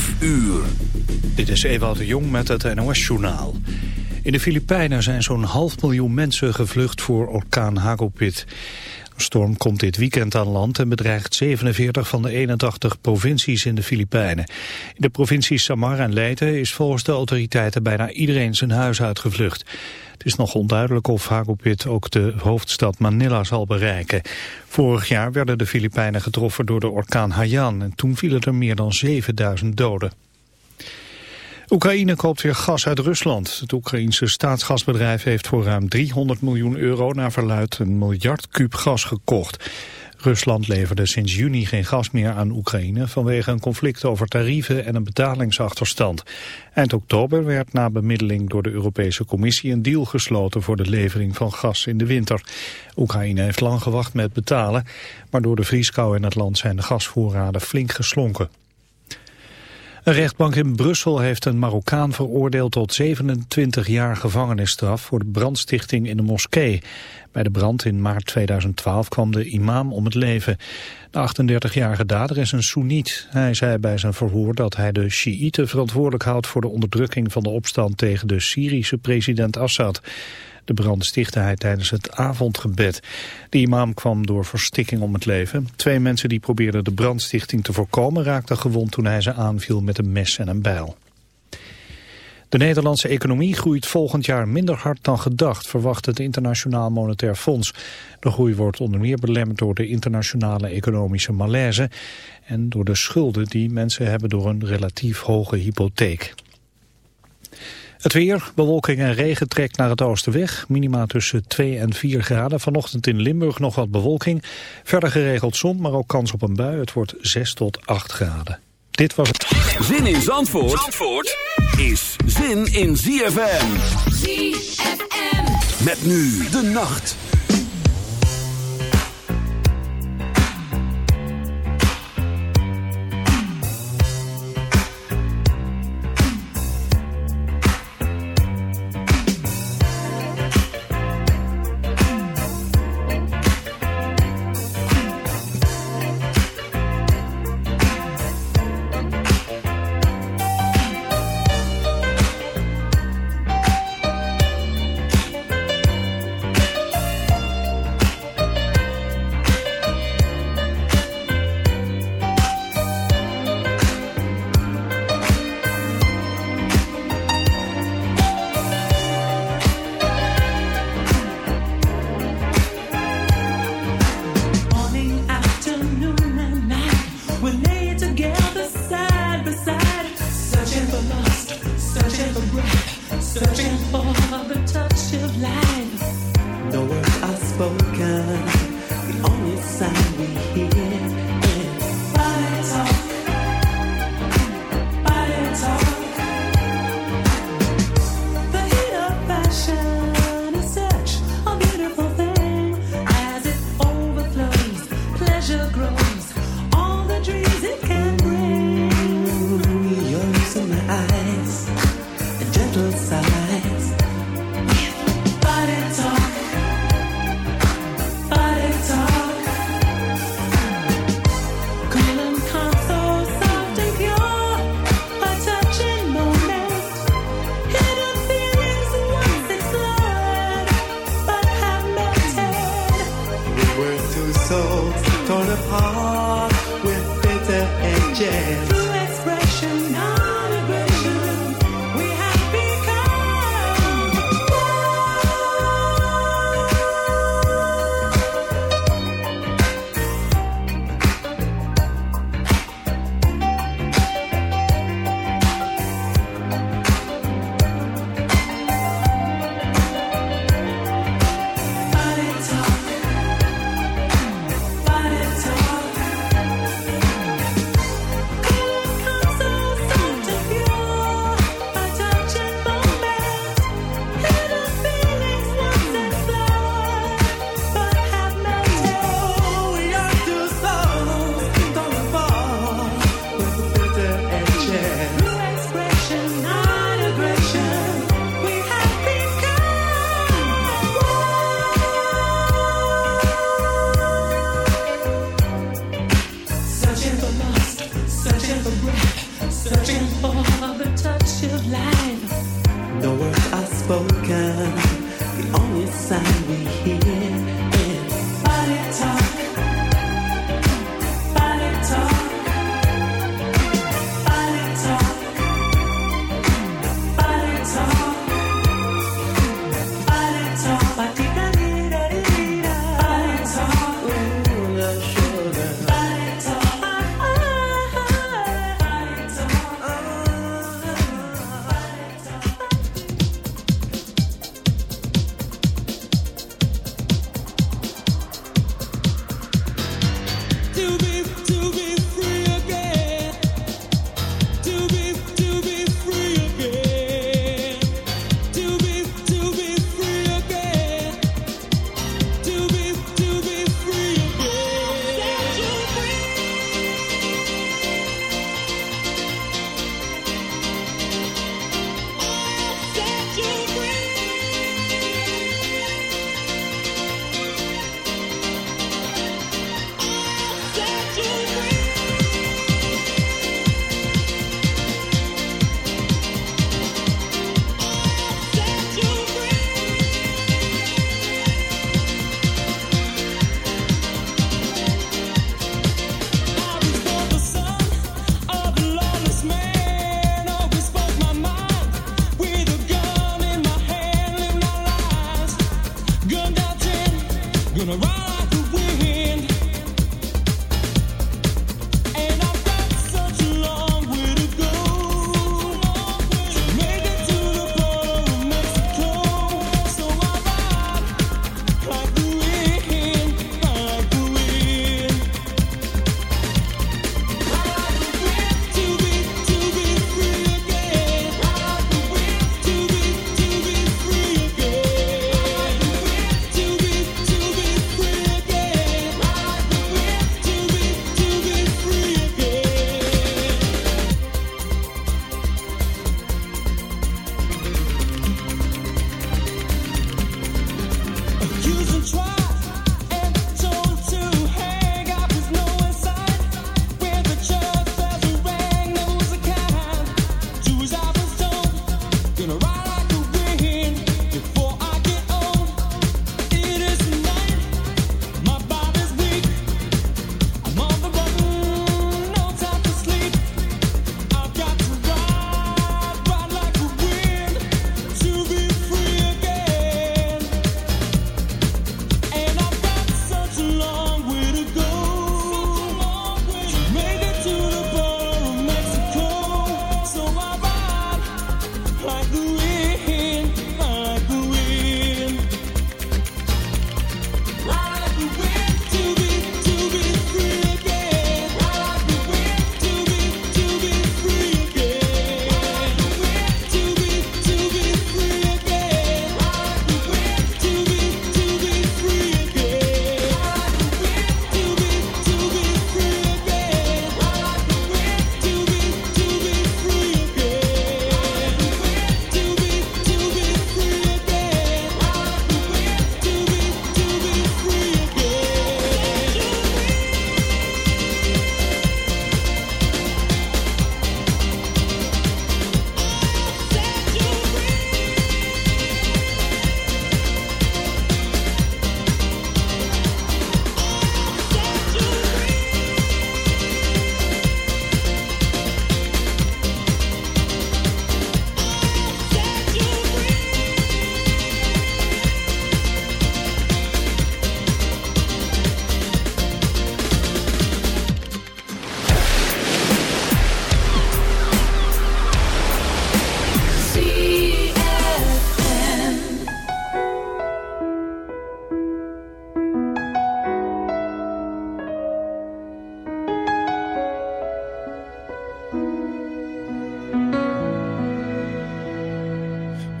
5 uur. Dit is Ewout de Jong met het NOS-journaal. In de Filipijnen zijn zo'n half miljoen mensen gevlucht voor orkaan Hagopit. De storm komt dit weekend aan land en bedreigt 47 van de 81 provincies in de Filipijnen. In de provincies Samar en Leyte is volgens de autoriteiten bijna iedereen zijn huis uitgevlucht. Het is nog onduidelijk of Hagopit ook de hoofdstad Manila zal bereiken. Vorig jaar werden de Filipijnen getroffen door de orkaan Haiyan en toen vielen er meer dan 7000 doden. Oekraïne koopt weer gas uit Rusland. Het Oekraïense staatsgasbedrijf heeft voor ruim 300 miljoen euro naar verluid een miljard kuub gas gekocht. Rusland leverde sinds juni geen gas meer aan Oekraïne vanwege een conflict over tarieven en een betalingsachterstand. Eind oktober werd na bemiddeling door de Europese Commissie een deal gesloten voor de levering van gas in de winter. Oekraïne heeft lang gewacht met betalen, maar door de vrieskou in het land zijn de gasvoorraden flink geslonken. Een rechtbank in Brussel heeft een Marokkaan veroordeeld tot 27 jaar gevangenisstraf voor de brandstichting in de moskee. Bij de brand in maart 2012 kwam de imam om het leven. De 38-jarige dader is een Soeniet. Hij zei bij zijn verhoor dat hij de Shiiten verantwoordelijk houdt voor de onderdrukking van de opstand tegen de Syrische president Assad. De brand stichtte hij tijdens het avondgebed. De imam kwam door verstikking om het leven. Twee mensen die probeerden de brandstichting te voorkomen raakten gewond toen hij ze aanviel met een mes en een bijl. De Nederlandse economie groeit volgend jaar minder hard dan gedacht, verwacht het Internationaal Monetair Fonds. De groei wordt onder meer belemmerd door de internationale economische malaise en door de schulden die mensen hebben door een relatief hoge hypotheek. Het weer, bewolking en regen trekt naar het oosten weg. Minima tussen 2 en 4 graden. Vanochtend in Limburg nog wat bewolking. Verder geregeld zon, maar ook kans op een bui. Het wordt 6 tot 8 graden. Dit was het. Zin in Zandvoort, Zandvoort is zin in ZFM. ZFM. Met nu de nacht.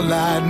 all I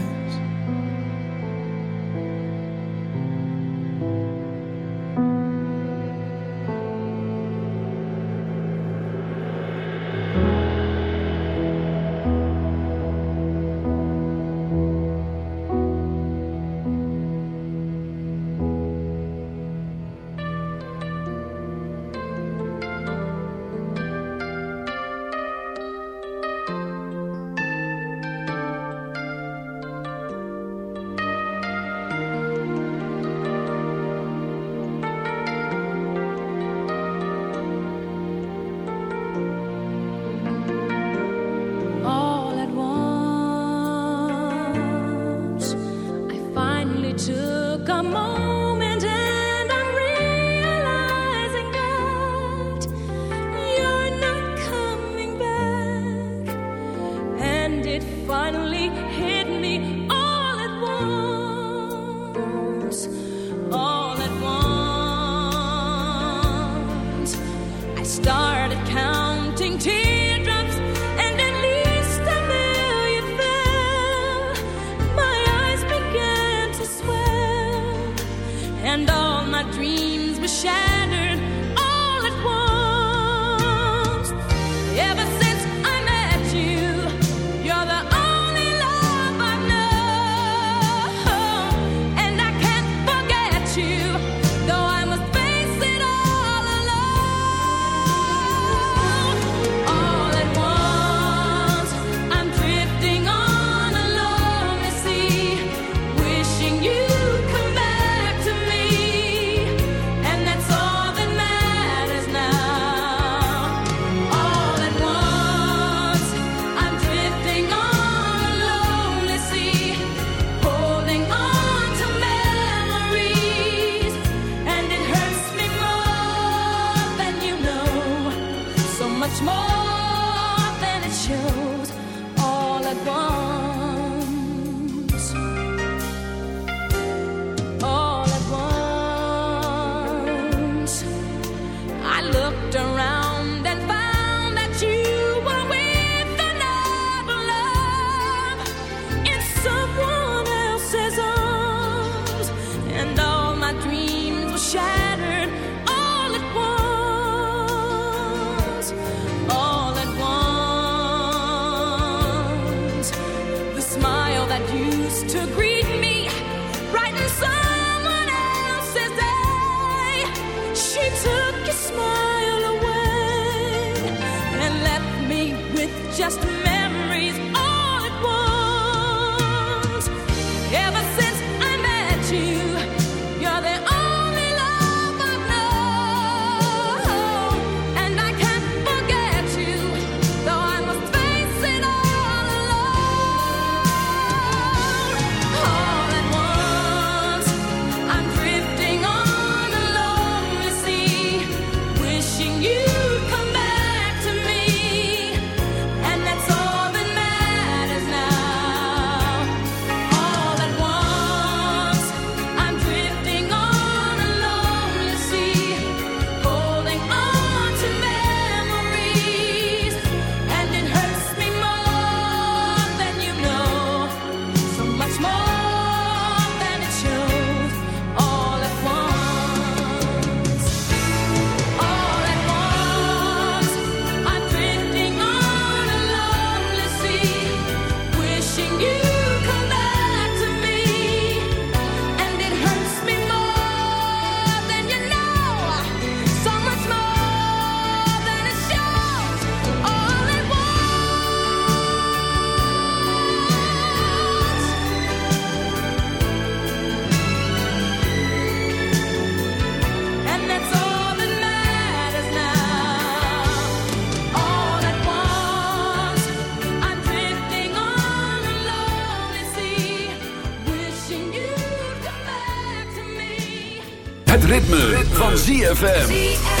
ritme, van ZFM.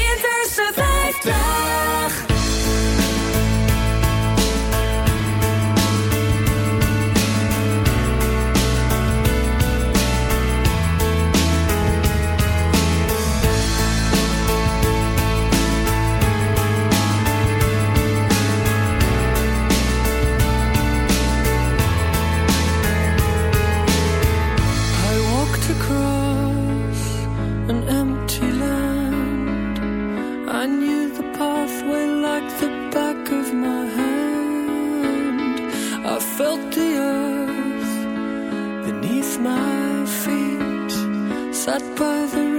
time. felt the earth beneath my feet, sat by the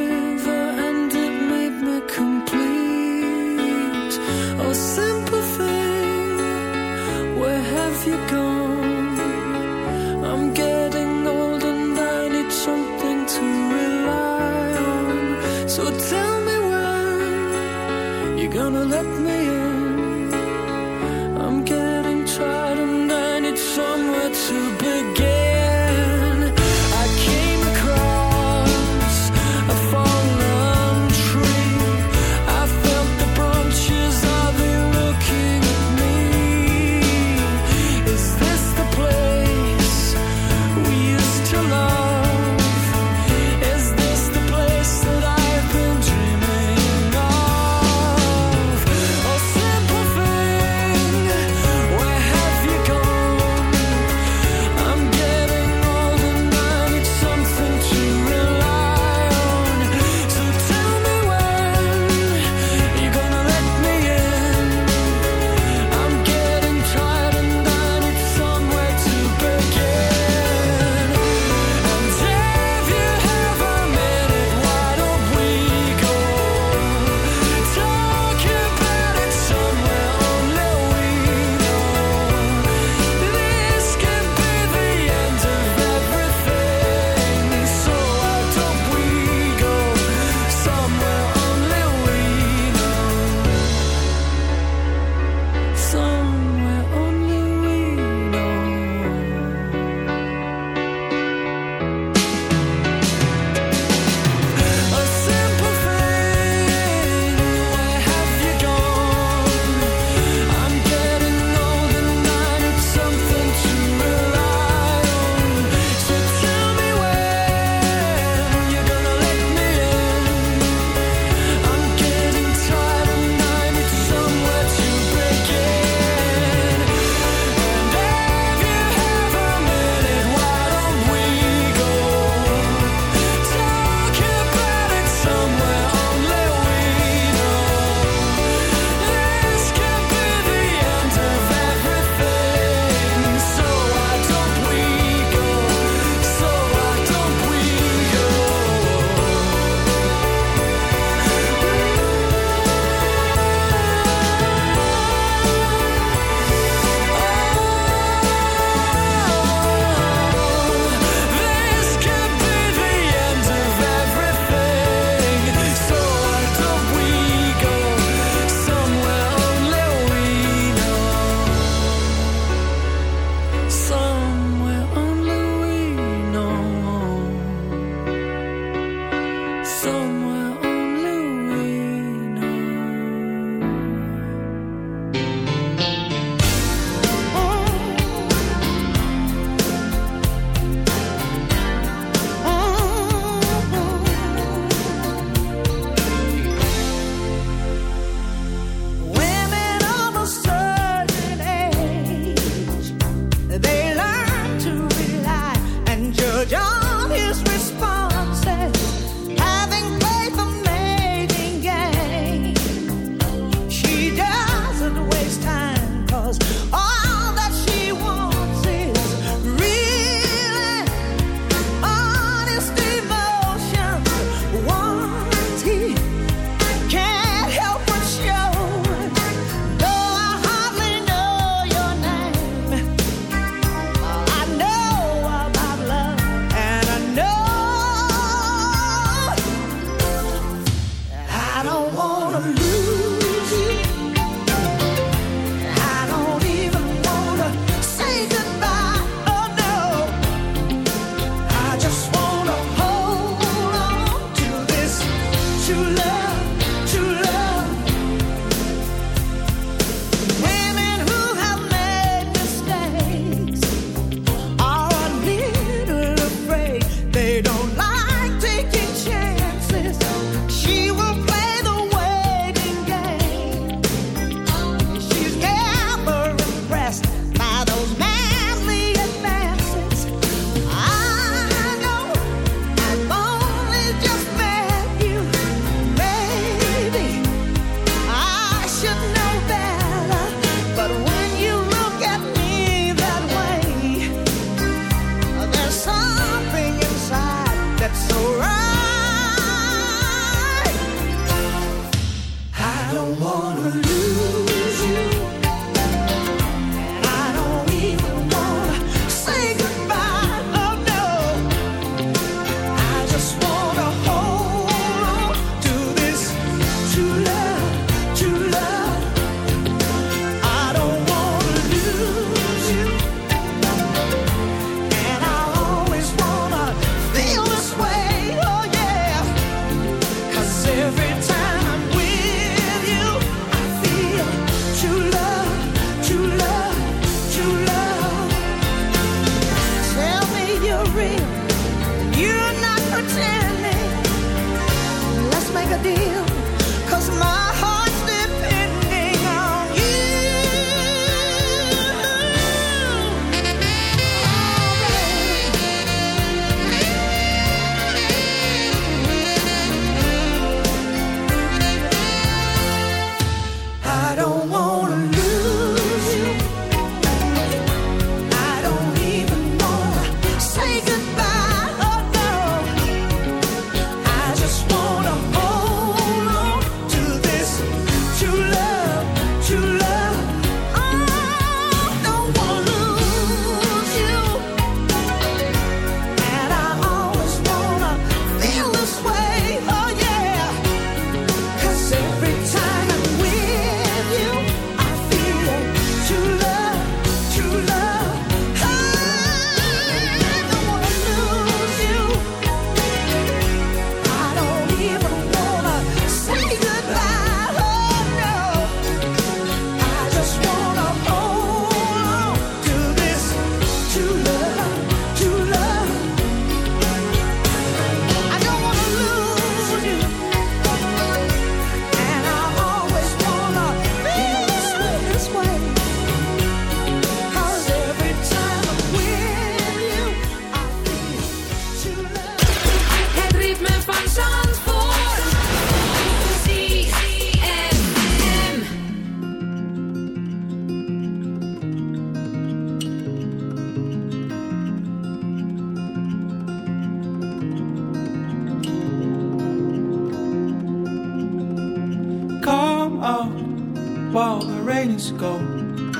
while the rain is gone.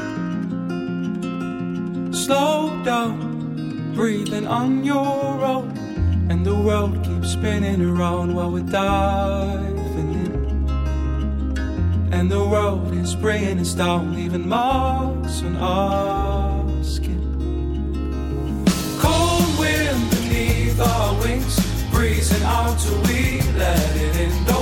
Slow down, breathing on your own. And the world keeps spinning around while we're diving in. And the world is bringing us down, leaving marks on our skin. Cold wind beneath our wings, breezing out till we let it in.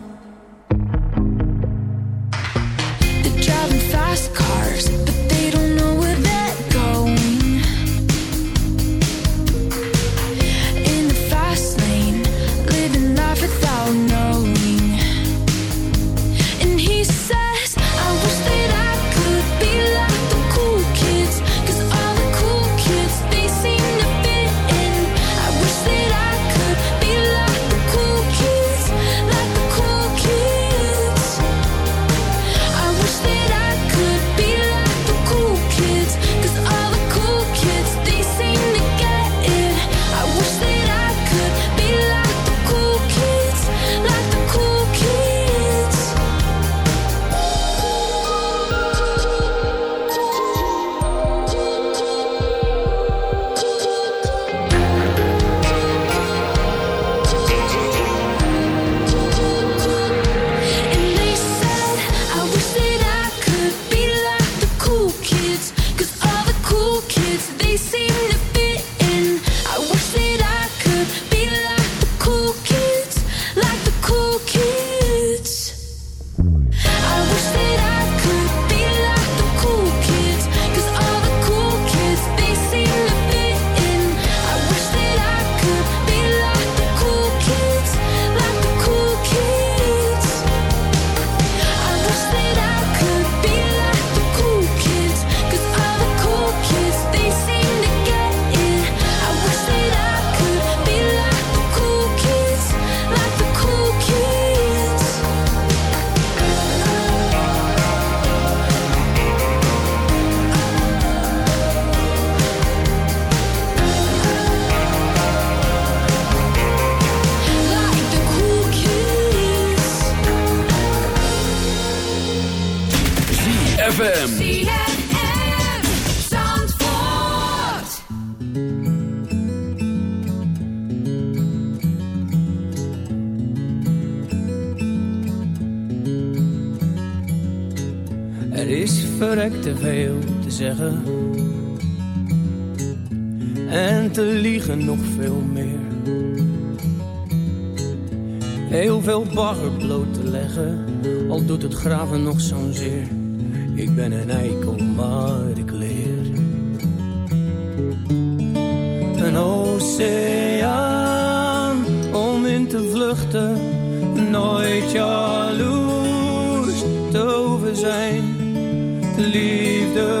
mezelf nog zo'n zeer. Ik ben een eikel, maar ik leer. Een oceaan om in te vluchten. Nooit jaloers te over zijn. Liefde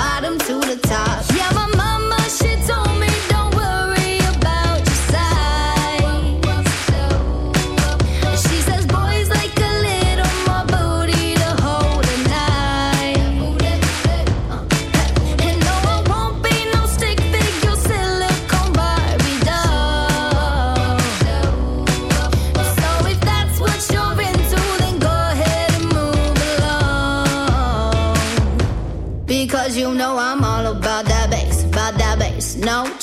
Bottom